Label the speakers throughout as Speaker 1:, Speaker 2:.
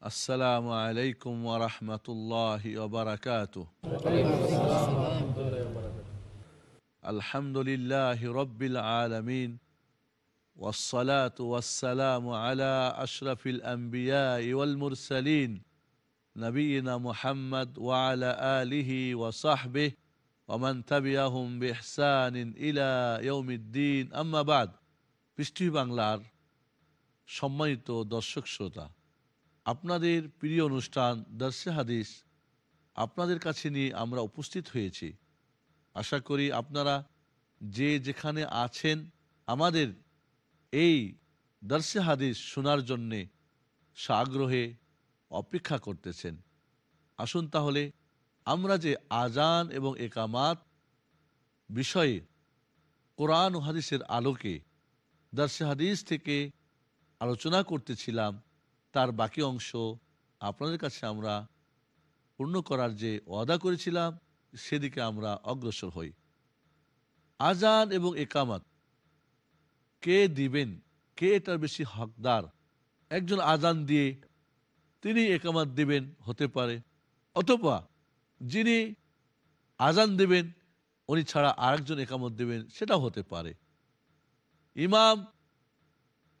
Speaker 1: السلام عليكم ورحمة الله وبركاته الحمد لله رب العالمين والصلاة والسلام على أشرف الأنبياء والمرسلين نبينا محمد وعلى آله وصحبه ومن تبعهم بإحسان إلى يوم الدين أما بعد পৃষ্টি বাংলার সম্মানিত দর্শক শ্রোতা আপনাদের প্রিয় অনুষ্ঠান দর্শে হাদিস আপনাদের কাছে নিয়ে আমরা উপস্থিত হয়েছি। আশা করি আপনারা যে যেখানে আছেন, আমাদের এই দর্শে হাদিস শোনার জন্যে সাগ্রহে অপেক্ষা করতেছেন। আসুন তাহলে আমরা যে আজান এবং একামাত বিষয়ে কোরআন হাদিসের আলোকে দর্শে হাদিস থেকে আলোচনা করতেছিলাম তার বাকি অংশ আপনাদের কাছে আমরা পূর্ণ করার যে ওয়াদা করেছিলাম, সেদিকে আমরা অগ্রসর হই। আজান এবং একামাত, কে দিবেন, কে এটার বেশি হকদার? একজন আজান দিয়ে তিনি একামাত দিবেন হতে পারে। অথবা যিনি আজান দেবেন, উনি ছাড়া আরেকজন একামত দেবেন, সেটাও হতে পারে। ইমাম,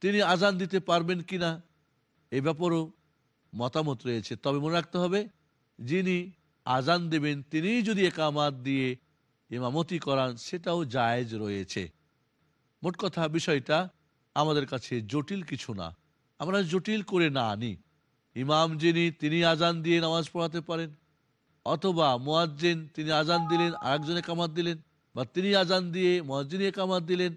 Speaker 1: তিনি আজান দিতে পারবেন কিনা? এ ব্যাপারেও মতামত রয়েছে। তবে মনে রাখতে হবে, যিনি আজান দেবেন তিনি যদি একামাত দিয়ে ইমামতি করান, সেটাও জায়েজ রয়েছে। মোট কথা, বিষয়টা আমাদের কাছে জটিল কিছু না। আমরা জটিল করে না আনি। ইমাম যিনি, তিনি আজান দিয়ে নামাজ পড়াতে পারেন। অথবা মোয়াজ্জিন, তিনি আজান দিলেন, আরেকজনে কামাত দিলেন, বা তিনি আজান দিয়ে মোয়াজ্জিনে কামাত দিলেন।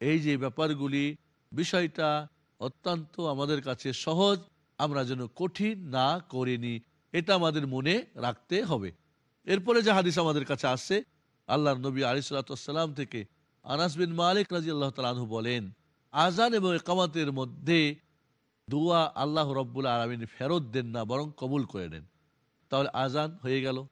Speaker 1: এই যে ব্যাপারগুলি, বিষয়টা অত্যন্ত আমাদের কাছে সহজ। আমরা যেন কঠিন না করিনি। এটা আমাদের মনে রাখতে হবে। এরপরে যে হাদিস আমাদের কাছে আসছে আল্লাহ নবী আলিসাল্লাম থেকে আনাস বিন মালিক রাজি আল্লাহ তালু বলেন আজান এবং একামাতের মধ্যে দুয়া আল্লাহ রব্বুল আলমিন ফেরত দেন না, বরং কবুল করে নেন। তাহলে আজান হয়ে গেল।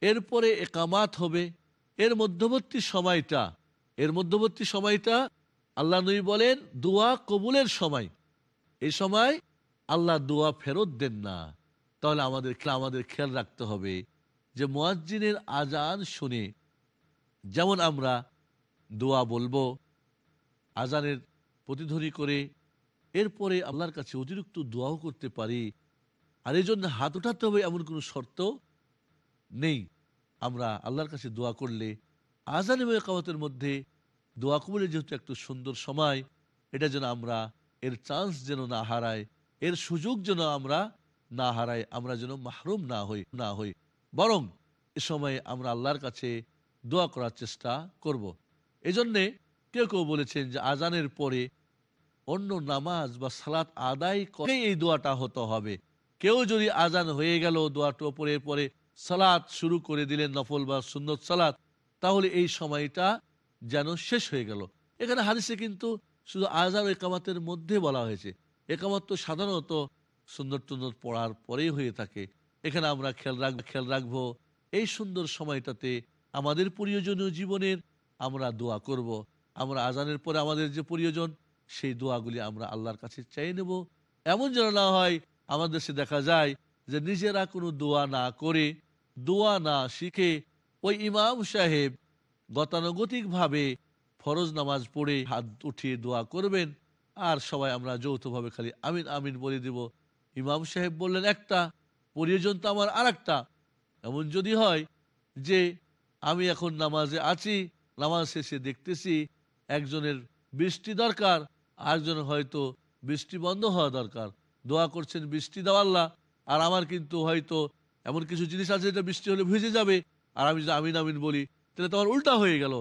Speaker 1: এরপরে একামাত হবে। এর মধ্যবর্তী সময়টা, এর মধ্যবর্তী সময়টা আল্লাহ নবী বলেন, দোয়া কবুলের সময়। এই সময় আল্লাহ দোয়া ফেরত দেন না। তাহলে আমাদের আমাদের খেয়াল রাখতে হবে যে মোয়াজ্জিনের আজান শুনে যেমন আমরা দোয়া বলব আজানের প্রতিধ্বনি করে এরপরে আল্লাহর কাছে অতিরিক্ত দোয়াও করতে পারি। আর এই জন্য হাত উঠাতে হবে এমন কোনো শর্ত নেই। আমরা আল্লাহর কাছে দোয়া করলে আজান এবং মধ্যে দোয়া কবুলের যেহেতু একটু সুন্দর সময়, এটা যেন আমরা, এর চান্স যেন না হারাই, এর সুযোগ যেন আমরা না হারাই, আমরা যেন মাহরুম না হই না হই বরং এ সময় আমরা আল্লাহর কাছে দোয়া করার চেষ্টা করব। এজন্যে কেউ কেউ বলেছেন যে আজানের পরে অন্য নামাজ বা সালাত আদায় করে এই দোয়াটা হতে হবে কেউ যদি আজান হয়ে গেল, দোয়াটা পরে পরে সালাত শুরু করে দিলেন, নফল বা সুন্দর সালাত, তাহলে এই সময়টা যেন শেষ হয়ে গেল। এখানে হাদিসে কিন্তু শুধু আজান একামাতের মধ্যে বলা হয়েছে। একামাত তো সাধারণত সুন্দর টুন্দর পড়ার পরেই হয়ে থাকে। এখানে আমরা খেয়াল রাখব খেয়াল রাখব, এই সুন্দর সময়টাতে আমাদের প্রয়োজনীয় জীবনের আমরা দোয়া করব। আমরা আজানের পরে আমাদের যে প্রয়োজন, সেই দোয়াগুলি আমরা আল্লাহর কাছে চাই নেব। এমন যেন না হয় আমাদের দেশে দেখা যায় যে নিজেরা কোনো দোয়া না করে, দোয়া না শিখে ওই ইমাম সাহেব গতানুগতিকভাবে ফরজ নামাজ পড়ে হাত উঠিয়ে দোয়া করবেন। আর সবাই আমরা যৌথভাবে খালি আমিন আমিন বলে দিব। ইমাম সাহেব বললেন, একটা, প্রয়োজন তো আমার আর একটা এমন যদি হয় যে আমি এখন নামাজে আছি, নামাজ শেষে দেখতেছি একজনের বৃষ্টি দরকার, আরেকজন হয়তো বৃষ্টি বন্ধ হওয়া দরকার। দোয়া করছেন, বৃষ্টি দেওয়াল্লা আর আমার কিন্তু হয়তো এমন কিছু জিনিস আছে যেটা বৃষ্টি হলে ভিজে যাবে। আর আমি যদি আমিন আমিন বলি তাহলে তোমার উল্টা হয়ে গেল।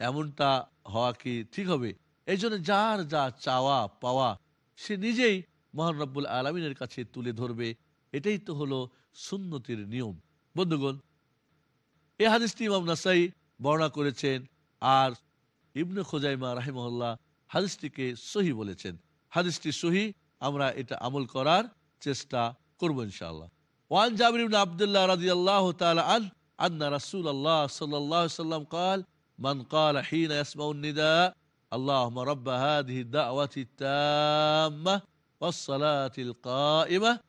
Speaker 1: এমনটা হওয়া কি ঠিক হবে? এই জন্য যার যা চাওয়া, পাওয়া, সে নিজেই মহানব্বুল আলমিনের কাছে তুলে ধরবে। এটাই তো হলো সুন্নতির নিয়ম। বন্ধুগণ, এ হাদিসটি ইমাম নাসাই বর্ণনা করেছেন আর ইবনে খোজাইমা রাহিমহল্লা হাদিসটিকে সহি বলেছেন। হাদিসটি সহি, আমরা এটা আমল করার চেষ্টা করব ইনশাআল্লাহ। ওয়ান জাবির ইবনে আব্দুল্লাহ রাদিয়াল্লাহু তাআলা আন أن رسول الله صلى الله عليه وسلم قال من قال حين يسمع النداء اللهم رب هذه الدعوة التامة والصلاة القائمة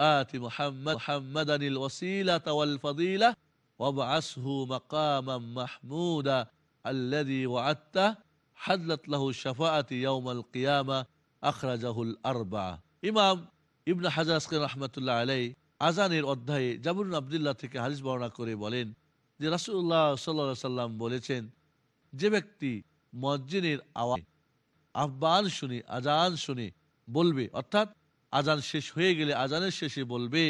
Speaker 1: آت محمد محمدا الوسيلة والفضيلة وابعثه مقاما محمودا الذي وعدته حدلت له الشفاعة يوم القيامة أخرجه الأربعة. إمام ابن حجر رحمة الله عليه আজানের অধ্যায়ে জাবুর আবদুল্লাহ থেকে হাদিস বর্ণনা করে বলেন যে রাসুল্লাহ সাল্লা সাল্লাম বলেছেন যে ব্যক্তি মসজিদের আওয়াজ আহ্বান শুনে আজান শুনে বলবে অর্থাৎ আজান শেষ হয়ে গেলে আজানের শেষে বলবে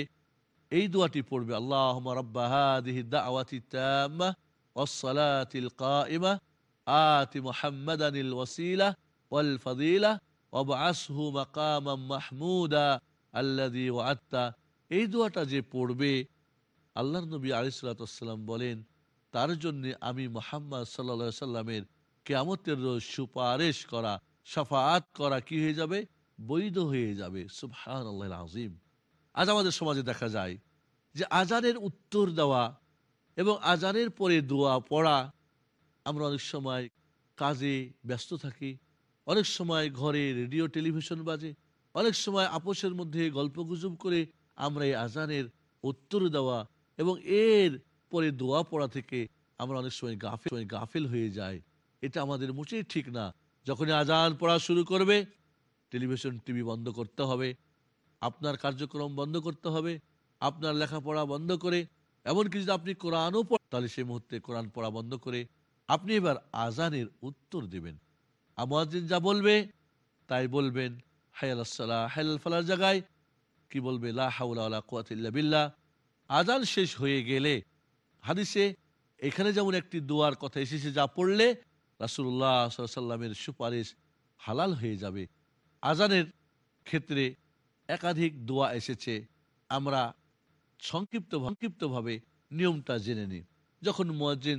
Speaker 1: এই দোয়াটি পড়বে আল্লাহ রব্বা হাদিহি দাওয়াতি তাম্মা والصلاة القائمة آت محمدا الوسيلة والفضيلة وابعثه مقاما محمودا الذي وعدت এই দোয়াটা যে পড়বে, আল্লাহর নবী আলিসাল্লাম বলেন, তার জন্য আমি মোহাম্মদ সাল্লা সাল্লামের কেয়ামতের রোজ সুপারিশ করা সাফাত করা কি হয়ে যাবে? বৈধ হয়ে যাবে। সুবহান আল্লাহ আজিম আজ আমাদের সমাজে দেখা যায় যে আজানের উত্তর দেওয়া এবং আজানের পরে দোয়া পড়া, আমরা অনেক সময় কাজে ব্যস্ত থাকি, অনেক সময় ঘরে রেডিও, টেলিভিশন বাজে, অনেক সময় আপোষের মধ্যে গল্প গুজব করে আমরা এই আজানের উত্তর দেওয়া এবং এর পরে দোয়া পড়া থেকে আমরা অনেক সময় গাফিল সময় গাফিল হয়ে যায় এটা আমাদের মোটেই ঠিক না। যখনই আজান পড়া শুরু করবে, টেলিভিশন, টিভি বন্ধ করতে হবে, আপনার কার্যক্রম বন্ধ করতে হবে, আপনার লেখাপড়া বন্ধ করে, এমনকি যদি আপনি কোরআনও পড়, তাহলে সেই মুহূর্তে কোরআন পড়া বন্ধ করে আপনি এবার আজানের উত্তর দেবেন। আমাজিন যা বলবে, তাই বলবেন, হায়াল হায়াল ফালার জায়গায় কি বলবে? বিল্লাহ। আজান শেষ হয়ে গেলে হাদিসে এখানে যেমন একটি দোয়ার কথা এসেছে, যা পড়লে রাসুল্লাহ সাল্লামের সুপারিশ হালাল হয়ে যাবে। আজানের ক্ষেত্রে একাধিক দোয়া এসেছে। আমরা সংক্ষিপ্ত সংক্ষিপ্তভাবে নিয়মটা জেনে নিই। যখন মুয়াজ্জিন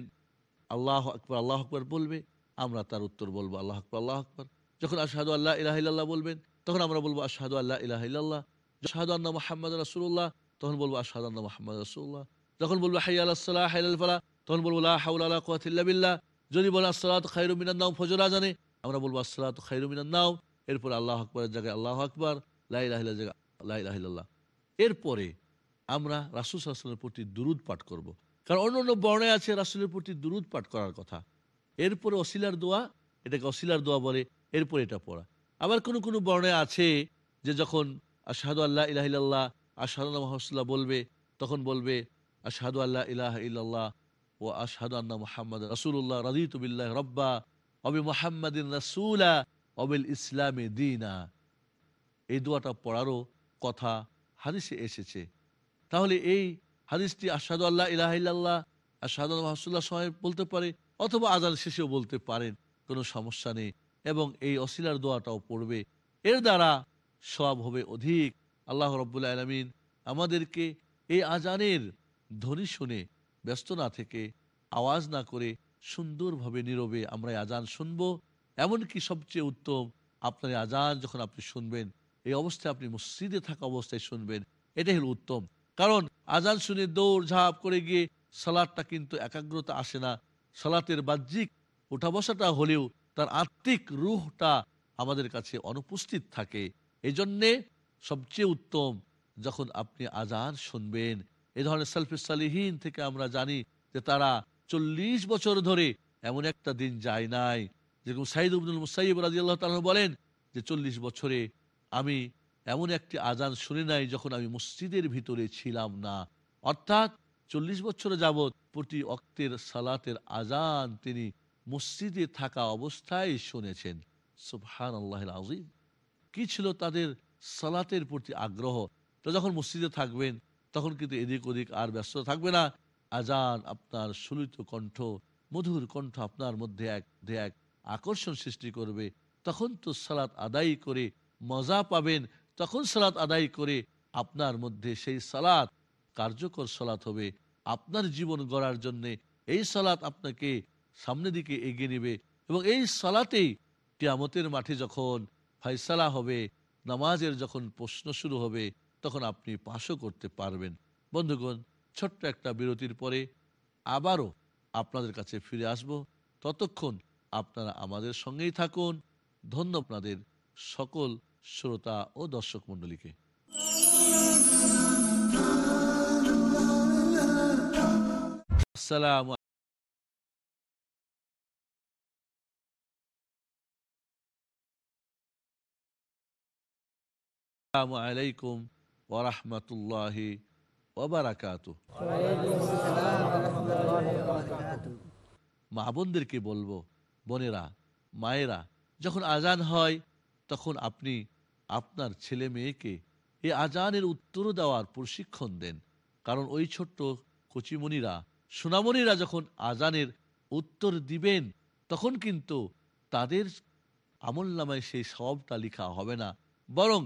Speaker 1: আল্লাহ আকবর আল্লাহ আকবর বলবে, আমরা তার উত্তর বলব, আল্লাহ আকবর আল্লাহ আকবর। যখন আশাহাদু আল্লাহ ইলাহিল্লাহ বলবেন, তখন আমরা বলব, আশাহাদু আল্লাহ ইলাহিল্লাহ আন্না মোহাম্মদ রাসুল্লাহ তখন বলব আশাহাদু মোহাম্মদ রাসুল্লাহ যখন বলব হাই আল্লাহ সাল্লাহ হাই ফালা তখন বলব আল্লাহ কুয়াতিল্লা বিল্লাহ। যদি বলে আসসালাত খাইরু মিনান নাও ফজর আজানে আমরা বলব আসসালাত খাইরু মিনান নাও এরপর আল্লাহ আকবরের জায়গায় আল্লাহ আকবর লাইলাহিল্লাহ জায়গায় লাইলাহিল্লাহ এরপরে আমরা রাসুল সাল্লামের প্রতি দুরুদ পাঠ করব। কারণ অন্য অন্য বর্ণে আছে রাসুলের প্রতি দুরুদ পাঠ করার কথা। এরপরে অশিলার দোয়া, এটাকে অশিলার দোয়া বলে, এরপরে এটা পড়া। আবার কোনো কোনো বর্ণে আছে যে যখন আশাহাদু আল্লাহ ইলাহিল্লাহ আশাহাদ মহাসুল্লাহ বলবে, তখন বলবে, আশাহাদু আল্লাহ ইলাহ ইল্লাল্লাহ ও আশহাদু আন্না মুহাম্মদ রাসূলুল্লাহ, রাদিতু বিল্লাহি রাব্বা অবি মুহাম্মাদিন রাসূলা অবিল ইসলামে দিনা। এই দোয়াটা পড়ারও কথা হাদিসে এসেছে। তাহলে এই হাদিসটি আশহাদু আল্লাহ ইলাহা ইল্লাল্লাহ, আশহাদু রাসূলুল্লাহ সময় বলতে পারে, অথবা আজান শেষেও বলতে পারেন, কোনো সমস্যা নেই। এবং এই অসিলার দোয়াটাও পড়বে। এর দ্বারা সব হবে অধিক। আল্লাহ রব্বুল্লাহ আলমিন আমাদেরকে এই আজানের ধ্বনি শুনে ব্যস্ত না থেকে, আওয়াজ না করে সুন্দরভাবে নীরবে আমরা আজান শুনব। এমনকি সবচেয়ে উত্তম, আপনার আজান যখন আপনি শুনবেন, এই অবস্থায় আপনি মসজিদে থাকা অবস্থায় শুনবেন, এটাই হলো উত্তম। কারণ আজান শুনে দৌড় ঝাঁপ করে গিয়ে সালাদটা কিন্তু একাগ্রতা আসে না। সালাতের বাহ্যিক উঠা বসাটা হলেও তার আত্মিক রুহটা আমাদের কাছে অনুপস্থিত থাকে। এই জন্যে সবচেয়ে উত্তম যখন আপনি আজান শুনবেন। এ ধরনের সেলফি সালিহীন থেকে আমরা জানি যে তারা চল্লিশ বছর ধরে এমন একটা দিন যায় নাই। যেরকম সাইদ উবনুল মুসাইব রাজি আল্লাহ তালা বলেন যে চল্লিশ বছরে আমি এমন একটি আজান শুনে নাই যখন আমি মসজিদের ভিতরে ছিলাম না। অর্থাৎ চল্লিশ বছর যাবৎ প্রতি অক্তের সালাতের আজান তিনি মসজিদে থাকা অবস্থায় শুনেছেন। সুবহান আল্লাহ আজিম কি ছিল তাদের সালাতের প্রতি আগ্রহ? তো যখন মসজিদে থাকবেন, তখন কিন্তু এদিক ওদিক আর ব্যস্ত থাকবে না। আজান আপনার সুলিত কণ্ঠ, মধুর কণ্ঠ আপনার মধ্যে এক এক আকর্ষণ সৃষ্টি করবে। তখন তো সালাত আদায় করে মজা পাবেন। তখন সালাত আদায় করে আপনার মধ্যে সেই সালাত, কার্যকর সালাত হবে। আপনার জীবন গড়ার জন্যে এই সালাত আপনাকে সামনের দিকে এগিয়ে নেবে এবং এই সালাতেই কিয়ামতের মাঠে যখন ফয়সালা হবে, নামাজের যখন প্রশ্ন শুরু হবে, তখন আপনি পাশও করতে পারবেন। বন্ধুগণ, ছোট্ট একটা বিরতির পরে আবারও আপনাদের কাছে ফিরে আসব। ততক্ষণ আপনারা আমাদের সঙ্গেই থাকুন। ধন্য আপনাদের সকল শ্রোতা ও দর্শক মন্ডলীকে আসসালাম আসসালামু আলাইকুম ওরহমতুল্লাহি ওবারাকাতু মা বোনদেরকে বলব, বোনেরা, মায়েরা, যখন আজান হয়, তখন আপনি আপনার ছেলে মেয়েকে এই আজানের উত্তর দেওয়ার প্রশিক্ষণ দেন। কারণ ওই ছোট্ট কচিমণিরা, সোনামণিরা যখন আজানের উত্তর দিবেন, তখন কিন্তু তাদের আমল নামায় সেই সবটা লেখা হবে না। বরং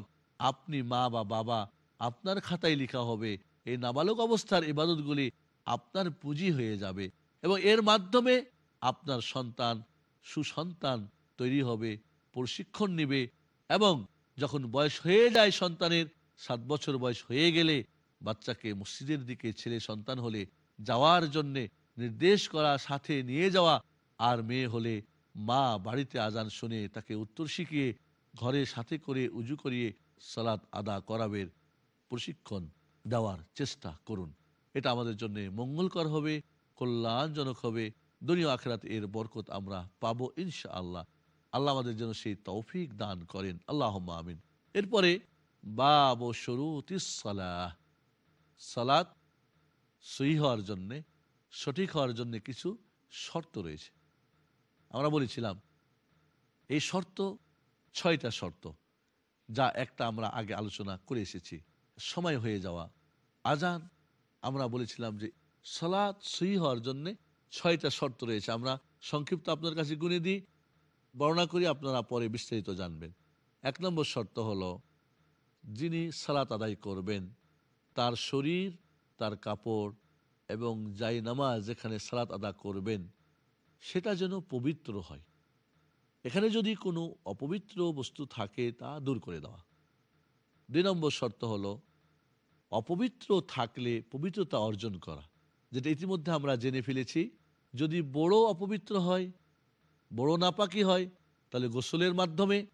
Speaker 1: আপনি মা বা বাবা, আপনার খাতায় লেখা হবে। এই নাবালক অবস্থার ইবাদতগুলি আপনার পুঁজি হয়ে যাবে এবং এর মাধ্যমে আপনার সন্তান, সুসন্তান তৈরি হবে, প্রশিক্ষণ নেবে এবং যখন বয়স হয়ে যায় সন্তানের, সাত বছর বয়স হয়ে গেলে বাচ্চাকে মসজিদের দিকে ছেলে সন্তান হলে যাওয়ার জন্যে নির্দেশ করা, সাথে নিয়ে যাওয়া আর মেয়ে হলে মা বাড়িতে আজান শুনে তাকে উত্তর শিখিয়ে ঘরে সাথে করে উজু করিয়ে সালাত আদা করাবের প্রশিক্ষণ দেওয়ার চেষ্টা করুন। এটা আমাদের জন্য মঙ্গলকর হবে, কল্যাণজনক হবে। দুনিয়া আখরাত এর বরকত আমরা পাবো ইনশা আল্লাহ আল্লাহ আমাদের জন্য সেই তৌফিক দান করেন। আল্লাহ আমিন। এরপরে বাব শরুতিস সালাহ। সালাত সহি হওয়ার জন্যে, সঠিক হওয়ার জন্যে কিছু শর্ত রয়েছে। আমরা বলেছিলাম, এই শর্ত ছয়টা শর্ত। যা একটা আমরা আগে আলোচনা করে এসেছি। সময় হয়ে যাওয়া। আজান, আমরা বলেছিলাম যে সালাদ সহি হওয়ার জন্য ছয়টা শর্ত রয়েছে। আমরা সংক্ষিপ্ত আপনার কাছে গুনে দিই। বর্ণনা করি, আপনারা পরে বিস্তারিত জানবেন। এক নম্বর শর্ত হলো, যিনি সালাত আদায় করবেন, তার শরীর, তার কাপড় এবং যাই নামাজ যেখানে সালাত আদা করবেন, সেটা যেন পবিত্র হয়। এখানে যদি কোনো অপবিত্র বস্তু থাকে, তা দূর করে দেওয়া। দুই নম্বর শর্ত হলো, অপবিত্র থাকলে পবিত্রতা অর্জন করা, যেটা ইতিমধ্যে আমরা জেনে ফেলেছি। যদি বড় অপবিত্র হয়, বড় নাপাকি হয়, তাহলে গোসলের মাধ্যমে।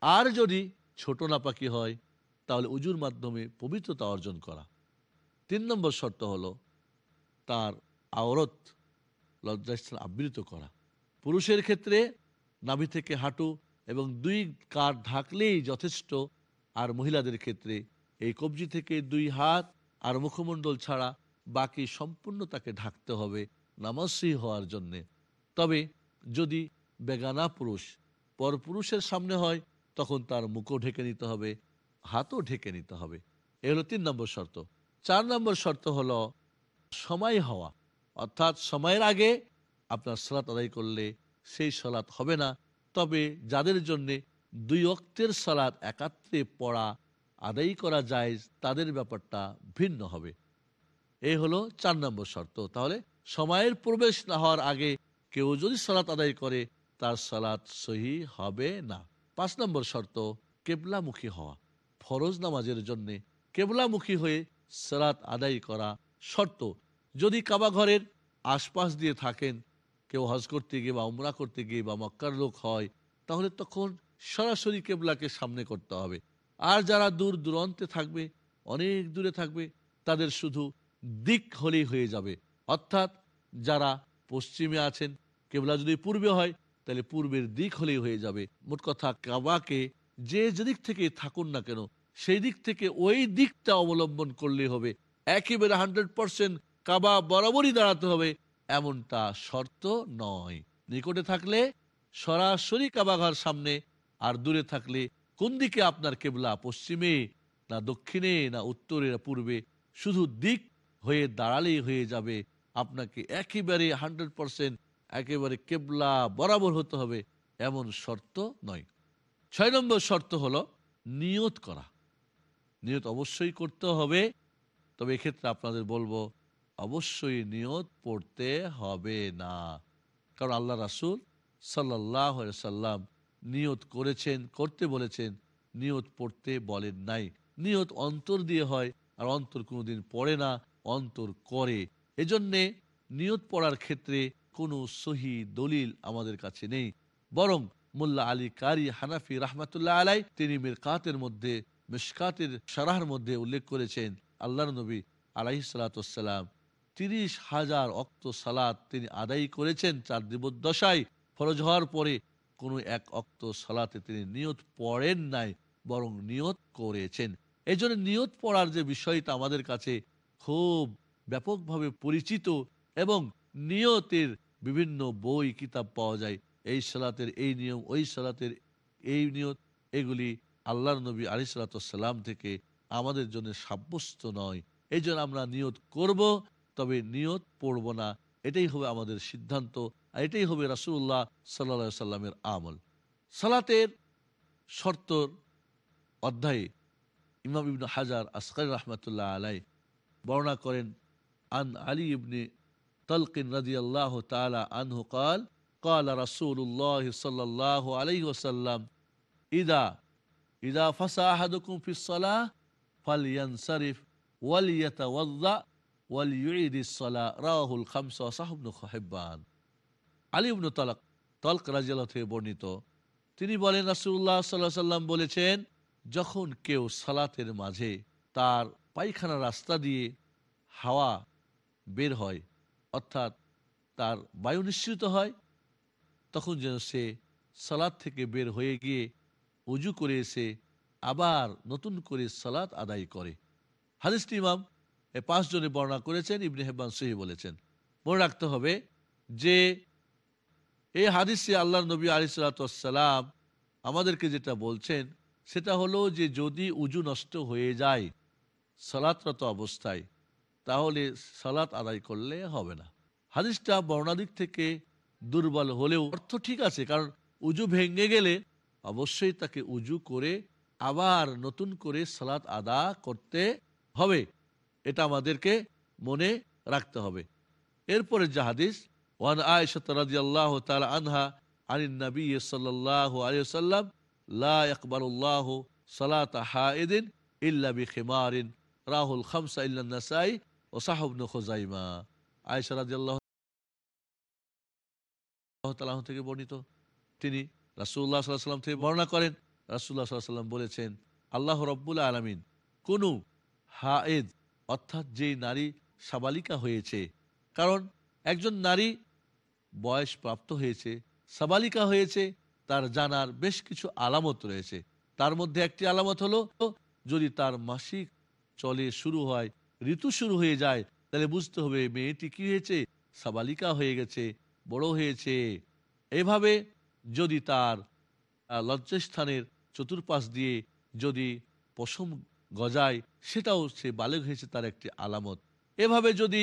Speaker 1: আর যদি ছোট নাপাকি হয়, তাহলে উজুর মাধ্যমে পবিত্রতা অর্জন করা। তিন নম্বর শর্ত হলো, তার আওরত, লজ্জাস্থান আবৃত করা। পুরুষের ক্ষেত্রে নাভি থেকে হাঁটু এবং দুই কাঠ ঢাকলেই যথেষ্ট। আর মহিলাদের ক্ষেত্রে এই কবজি থেকে দুই হাত আর মুখমণ্ডল ছাড়া বাকি সম্পূর্ণ তাকে ঢাকতে হবে নামাজই হওয়ার জন্যে। তবে যদি বেগানা পুরুষ পরপুরুষের সামনে হয়, তখন তার মুখও ঢেকে নিতে হবে, হাতও ঢেকে নিতে হবে। এ হলো তিন নম্বর শর্ত। চার নম্বর শর্ত হলো সময় হওয়া। অর্থাৎ সময়ের আগে আপনার সলাৎ আদায় করলে সেই সলাৎ হবে না। তবে যাদের জন্য দুই অক্তের সালাদ একাত্রে পড়া, আদায় করা যায় তাদের ব্যাপারটা ভিন্ন হবে। এই হলো চার নম্বর শর্ত। তাহলে সময়ের প্রবেশ না হওয়ার আগে কেউ যদি সালাত আদায় করে, তার সালাত সহি হবে না। পাঁচ নম্বর শর্ত, কেবলামুখী হওয়া। ফরজ নামাজের জন্য কেবলামুখী হয়ে সালাত আদায় করা শর্ত। যদি কাবা ঘরের আশপাশ দিয়ে থাকেন কেউ হজ করতে গিয়ে বা উমরা করতে গিয়ে বা মক্কার লোক হয়, তাহলে তখন সরাসরি কেবলাকে সামনে করতে হবে। আর যারা দূর দূরান্তে থাকবে, অনেক দূরে থাকবে, তাদের শুধু দিক হলেই হয়ে যাবে। অর্থাৎ যারা পশ্চিমে আছেন, কেবলা যদি পূর্বে হয়, তাহলে পূর্বের দিক হলেই হয়ে যাবে। মোট কথা কাবাকে যে যেদিক থেকে থাকুন না কেন, সেই দিক থেকে ওই দিকটা অবলম্বন করলে হবে। একেবারে হান্ড্রেড পার্সেন্ট কাবা বরাবরই দাঁড়াতে হবে। এমনটা শর্ত নয়। নিকটে থাকলে সরাসরি কাবাঘর সামনে, আর দূরে থাকলে কোন দিকে আপনার কেবলা, পশ্চিমে না দক্ষিণে না উত্তরে না পূর্বে? শুধু দিক হয়ে দাঁড়ালেই হয়ে যাবে। আপনাকে একেবারে হান্ড্রেড পার্সেন্ট একেবারে কেবলা বরাবর হতে হবে, এমন শর্ত নয়। ছয় নম্বর শর্ত হলো নিয়ত করা। নিয়ত অবশ্যই করতে হবে, তবে এক্ষেত্রে আপনাদের বলব অবশ্যই নিয়ত পড়তে হবে না। কারণ আল্লাহ রাসুল সাল্লাহ সাল্লাম নিয়ত করেছেন, করতে বলেছেন, নিয়ত পড়তে বলেন নাই। নিয়ত অন্তর দিয়ে হয় আর অন্তর কোনোদিন পড়ে না, অন্তর করে। এজন্যে নিয়ত পড়ার ক্ষেত্রে কোনো সহি দলিল আমাদের কাছে নেই। বরং মোল্লা আলী কারি হানাফি রাহমাতুল্লাহ আলাই তিনি মিরকাতের মধ্যে মিসকাতের সারাহর মধ্যে উল্লেখ করেছেন আল্লাহ নবী আলাহি তিরিশ হাজার অক্ত সালাত তিনি আদায় করেছেন চার দিবদশায় ফরজ হওয়ার পরে কোনো এক অক্ত সালাতে তিনি নিয়ত পড়েন নাই, বরং নিয়ত করেছেন। এই জন্য নিয়ত পড়ার যে বিষয়টা আমাদের কাছে খুব ব্যাপকভাবে পরিচিত এবং নিয়তের বিভিন্ন বই, কিতাব পাওয়া যায়। এই সালাতের এই নিয়ম, ওই সালাতের এই নিয়ত, এগুলি আল্লাহর নবী আলি সালাতাম থেকে আমাদের জন্য সাব্যস্ত নয়। এই আমরা নিয়ত করব। তবে নিয়ত পড়ব না। এটাই হবে আমাদের সিদ্ধান্ত আর এটাই হবে রাসুল্লাহ সাল্লা সাল্লামের আমল। সালাতের শর্তর অধ্যায়ে ইমাম ইবনু হাজার আসকার রহমতুল্লাহ আলাই বর্ণনা করেন, আন আলী ইবনে তলকিন রাজি আল্লাহ তালা আনহু কাল কাল রাসুল্লাহ সাল্লাহ আলাই ওসাল্লাম ইদা ইদা ফাসা আহাদুকুম ফিসালাহ ফালিয়ান শরীফ ওয়ালিয়াত ওয়াল ইউরিসলা রাহুল খামসা সাহাবনু খাহেব্বান আলী ইবনু তালাক তলক রাজিয়াল থেকে বর্ণিত। তিনি বলেন রাসুল্লাহ সাল্লাহ সাল্লাম বলেছেন, যখন কেউ সালাতের মাঝে তার পায়খানা রাস্তা দিয়ে হাওয়া বের হয়, অর্থাৎ তার বায়ু নিঃসৃত হয়, তখন যেন সে সালাদ থেকে বের হয়ে গিয়ে উজু করে এসে আবার নতুন করে সালাত আদায় করে। হাদিসটি ইমাম এ পাঁচজনে বর্ণনা করেছেন, ইবনে হেব্বান সহি বলেছেন। মনে রাখতে হবে যে এই হাদিসে আল্লাহ নবী আলি সালাতাম আমাদেরকে যেটা বলছেন, সেটা হলো যে যদি উজু নষ্ট হয়ে যায় সালাতরত অবস্থায়, তাহলে সালাত আদায় করলে হবে না। হাদিসটা বর্ণাদিক থেকে দুর্বল হলেও অর্থ ঠিক আছে, কারণ উজু ভেঙে গেলে অবশ্যই তাকে উজু করে আবার নতুন করে সালাত আদা করতে হবে। এটা আমাদেরকে মনে রাখতে হবে। এরপরে যে হাদিস, ওয়ান আয়েশা রাদিয়াল্লাহু তাআলা আনহা আনিন নবী সাল্লাল্লাহু আলাইহি ওয়াসাল্লাম লা ইয়াকবালুল্লাহু সালাতা হাইদিন ইল্লা বিখিমারিন, রাহুল খামসা ইল্লা নাসাই ও সাহাব ইবনে খুজাইমা। আয়েশা রাদিয়াল্লাহু তাআলা থেকে বর্ণিত। তিনি রাসূলুল্লাহ সাল্লাল্লাহু সাল্লাম থেকে বর্ণনা করেন। রাসূলুল্লাহ সাল্লাল্লাহু সাল্লাম বলেছেন, আল্লাহ রব্বুল আলামিন কোন হায়েদ অর্থাৎ যেই নারী সাবালিকা হয়েছে, কারণ একজন নারী বয়স প্রাপ্ত হয়েছে, সাবালিকা হয়েছে, তার জানার বেশ কিছু আলামত রয়েছে। তার মধ্যে একটি আলামত হলো, যদি তার মাসিক চলে শুরু হয়, ঋতু শুরু হয়ে যায়, তাহলে বুঝতে হবে মেয়েটি কি হয়েছে, সাবালিকা হয়ে গেছে, বড় হয়েছে। এভাবে যদি তার লজ্জাস্থানের চতুর্পাশ দিয়ে যদি পশম গজায়, সেটাও সে বালেগ হয়েছে তার একটি আলামত। এভাবে যদি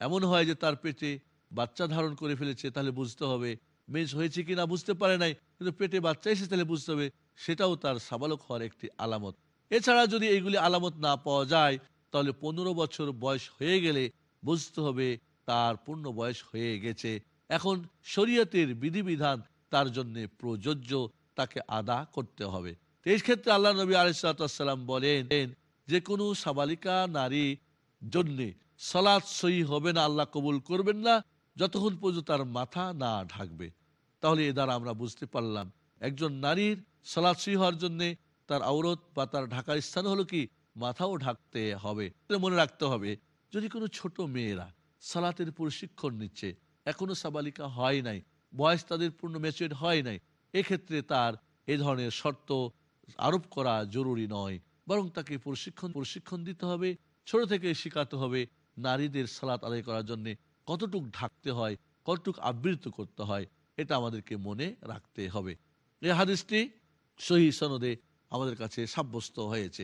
Speaker 1: এমন হয় যে তার পেটে বাচ্চা ধারণ করে ফেলেছে, তাহলে বুঝতে হবে মেজ হয়েছে কিনা, বুঝতে পারে নাই, কিন্তু পেটে বাচ্চা এসে তাহলে বুঝতে হবে সেটাও তার সাবালক হওয়ার একটি আলামত। এছাড়া যদি এইগুলি আলামত না পাওয়া যায়, তাহলে পনেরো বছর বয়স হয়ে গেলে বুঝতে হবে তার পূর্ণ বয়স হয়ে গেছে। এখন শরীয়তের বিধিবিধান তার জন্য প্রযোজ্য, তাকে আদা করতে হবে। এই ক্ষেত্রে আল্লাহ নবী আলিসাল্লাম বলেন যে কোনো সাবালিকা নারী জন্যে সালাদ সহি হবে না, আল্লাহ কবুল করবেন না, যতক্ষণ পর্যন্ত তার মাথা না ঢাকবে। তাহলে এ দ্বারা আমরা বুঝতে পারলাম, একজন নারীর সালাদ সহি হওয়ার জন্যে তার আওরত বা তার ঢাকার স্থান হলো কি? মাথাও ঢাকতে হবে। মনে রাখতে হবে, যদি কোনো ছোট মেয়েরা সালাতের প্রশিক্ষণ নিচ্ছে, এখনও সাবালিকা হয় নাই, বয়স তাদের পূর্ণ ম্যাচুয়েড হয় নাই, এক্ষেত্রে তার এ ধরনের শর্ত আরোপ করা জরুরি নয় বরং তাকে প্রশিক্ষণ প্রশিক্ষণ দিতে হবে ছোট থেকে শেখাতে হবে নারীদের সালাত আদায় করার জন্য কতটুক ঢাকতে হয় কতটুক আবৃত করতে হয় এটা আমাদেরকে মনে রাখতে হবে এই হাদিসটি সহি সনদে আমাদের কাছে সাব্যস্ত হয়েছে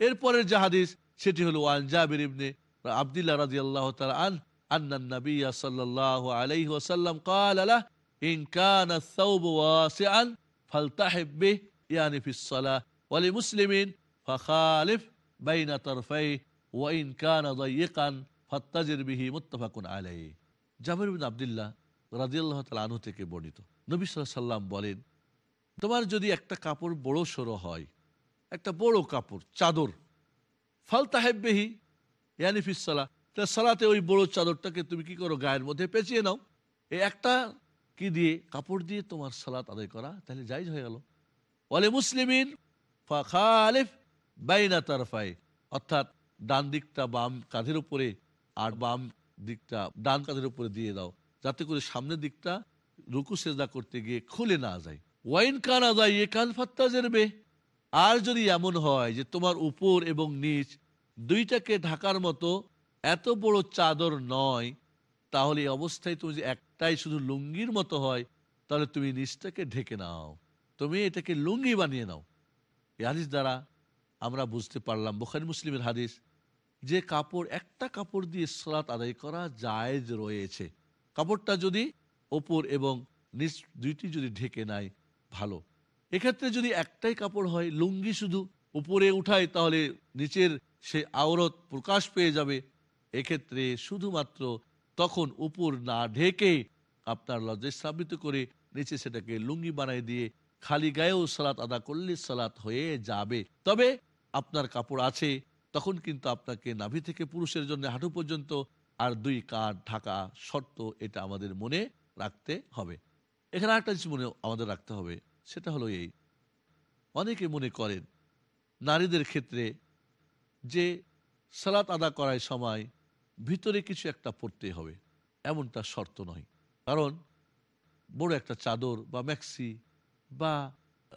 Speaker 1: এরপরের যে হাদিস সেটি হলো ওয়ান জাবির ইবনে আব্দুল্লাহ রাদিয়াল্লাহু তাআলা আন أن النبي صلى الله عليه وسلم قال له إن كان الثوب واسعا فالتحب به মুসলিমিন বাইনা ওয়াইন কান কান বিহি আবদুল্লাহ আনু থেকে বর্ণিত। নবী বলেন, তোমার যদি একটা কাপড় বড় সরো হয়, একটা বড় কাপড়, চাদর, ফাল তাহেববেহি ইয়ানিফিসালা তা সালাতে ওই বড় চাদরটাকে তুমি কি করো, গায়ের মধ্যে পেঁচিয়ে নাও। এই একটা কি দিয়ে, কাপড় দিয়ে তোমার সালাত আদায় করা, তাহলে যাই হয়ে গেল। বলে মুসলিমিন বাইনা তারফাই। অর্থাৎ ডান দিকটা বাম কাঁধের উপরে আর বাম দিকটা ডান কাঁধের উপরে দিয়ে দাও। যাতে করে সামনের দিকটা রুকু সেজদা করতে গিয়ে খুলে না যায়। ওয়াইন কানা যায় এ কান ফাত্তা জেরবে আর যদি এমন হয় যে তোমার উপর এবং নিচ দুইটাকে ঢাকার মতো এত বড় চাদর নয়, তাহলে এই অবস্থায় তুমি যে একটাই শুধু লুঙ্গির মতো হয়, তাহলে তুমি নিচটাকে ঢেকে নাও। তুমি এটাকে লুঙ্গি বানিয়ে নাও। এই হাদিস দ্বারা আমরা বুঝতে পারলাম, বোখারি মুসলিমের হাদিস, যে কাপড়, একটা কাপড় দিয়ে সলাৎ আদায় করা জায়েজ রয়েছে। কাপড়টা যদি ওপর এবং নিচ দুইটি যদি ঢেকে নেয়, ভালো। এক্ষেত্রে যদি একটাই কাপড় হয়, লুঙ্গি শুধু উপরে উঠায়, তাহলে নিচের সে আওরত প্রকাশ পেয়ে যাবে। এক্ষেত্রে শুধুমাত্র তখন উপর না ঢেকে আপনার লজ্জায় স্থাপিত করে নিচে সেটাকে লুঙ্গি বানাই দিয়ে খালি গায়েও সালাত আদা করলে সালাত হয়ে যাবে। তবে আপনার কাপড় আছে, তখন কিন্তু আপনাকে নাভি থেকে পুরুষের জন্য হাঁটু পর্যন্ত আর দুই কাঠ ঢাকা শর্ত এটা আমাদের মনে রাখতে হবে। এখানে একটা জিনিস মনে আমাদের রাখতে হবে, সেটা হলো এই। অনেকে মনে করেন, নারীদের ক্ষেত্রে যে সালাত আদা করার সময় ভিতরে কিছু একটা পড়তে হবে, এমনটা শর্ত নয়। কারণ বড় একটা চাদর বা ম্যাক্সি বা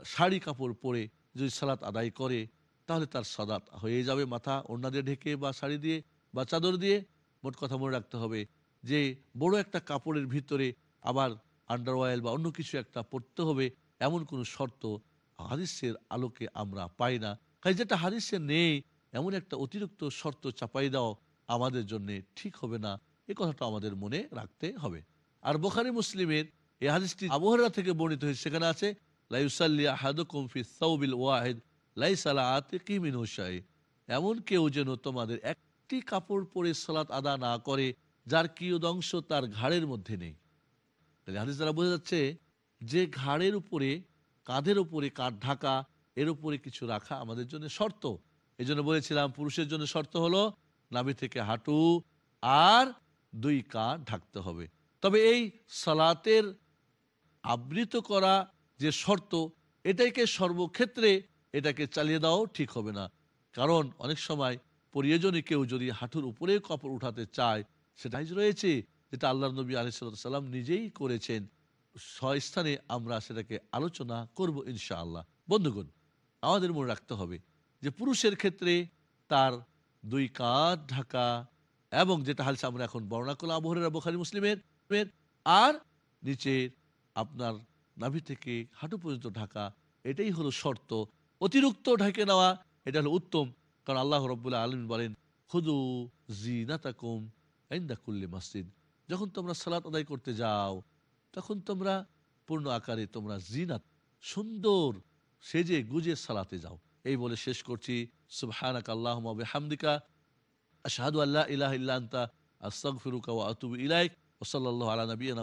Speaker 1: শাড়ি কাপড় পরে যদি সালাত আদায় করে, তাহলে তার সাদাত হয়ে যাবে মাথা ওড়না দিয়ে ঢেকে বা শাড়ি দিয়ে বা চাদর দিয়ে। মোট কথা মনে রাখতে হবে যে বড় একটা কাপড়ের ভিতরে আবার আন্ডারওয়েল বা অন্য কিছু একটা পড়তে হবে, এমন কোনো শর্ত হাদিসের আলোকে আমরা পাই না। কাজে যেটা হাদিসে নেই, এমন একটা অতিরিক্ত শর্ত চাপাই দাও আমাদের জন্য ঠিক হবে না। এ কথাটা আমাদের মনে রাখতে হবে। আর বোখারি মুসলিমের এই হাদিসটি আবহাওয়া থেকে বর্ণিত হয়েছে। সেখানে আছে মিন এমন কেউ যেন তোমাদের একটি কাপড় পরে সালাত আদা না করে, যার কিয়দংশ তার ঘাড়ের মধ্যে নেই। তাহলে হাদিস দ্বারা বোঝা যাচ্ছে, যে ঘাড়ের উপরে, কাঁধের উপরে কাঁধ ঢাকা, এর উপরে কিছু রাখা আমাদের জন্য শর্ত। এই জন্য বলেছিলাম, পুরুষের জন্য শর্ত হলো, নাভি থেকে হাঁটু আর দুই কাঁধ ঢাকতে হবে। তবে এই সালাতের আবৃত করা যে শর্ত, এটাকে সর্বক্ষেত্রে এটাকে চালিয়ে দেওয়াও ঠিক হবে না। কারণ অনেক সময় প্রয়োজনে কেউ যদি হাঁটুর উপরে কাপড় উঠাতে চায়, সেটাই রয়েছে, যেটা আল্লাহ নবী আলিসাল্লাম নিজেই করেছেন স্থানে আমরা সেটাকে আলোচনা করব ইনশাআল্লাহ। বন্ধুগণ, আমাদের মনে রাখতে হবে যে পুরুষের ক্ষেত্রে তার দুই কাঁধ ঢাকা এবং যেটা হালসা আমরা এখন বর্ণনা করলাম আবহরের বোখারি, মুসলিমের, আর নিচের আপনার নাভি থেকে হাঁটু পর্যন্ত ঢাকা, এটাই হলো শর্ত। অতিরিক্ত ঢাকে নেওয়া, এটা হলো উত্তম। কারণ আল্লাহ রব্বুল্লাহ আলম বলেন, খুদু জিনাতাকুম কুল্লি মসজিদ। যখন তোমরা সালাত আদায় করতে যাও, তখন তোমরা পূর্ণ আকারে তোমরা জিনাত, সুন্দর সেজে গুজে সালাতে যাও। এই বলে শেষ করছি। সুবহানাক আল্লাহ হামদিকা আশহাদু আল্লাহ ইলাহ আস্তাগফিরুকা ওয়া আতুবু ইলাইক। ওয়া সাল্লাল্লাহু আলা নাবিয়িনা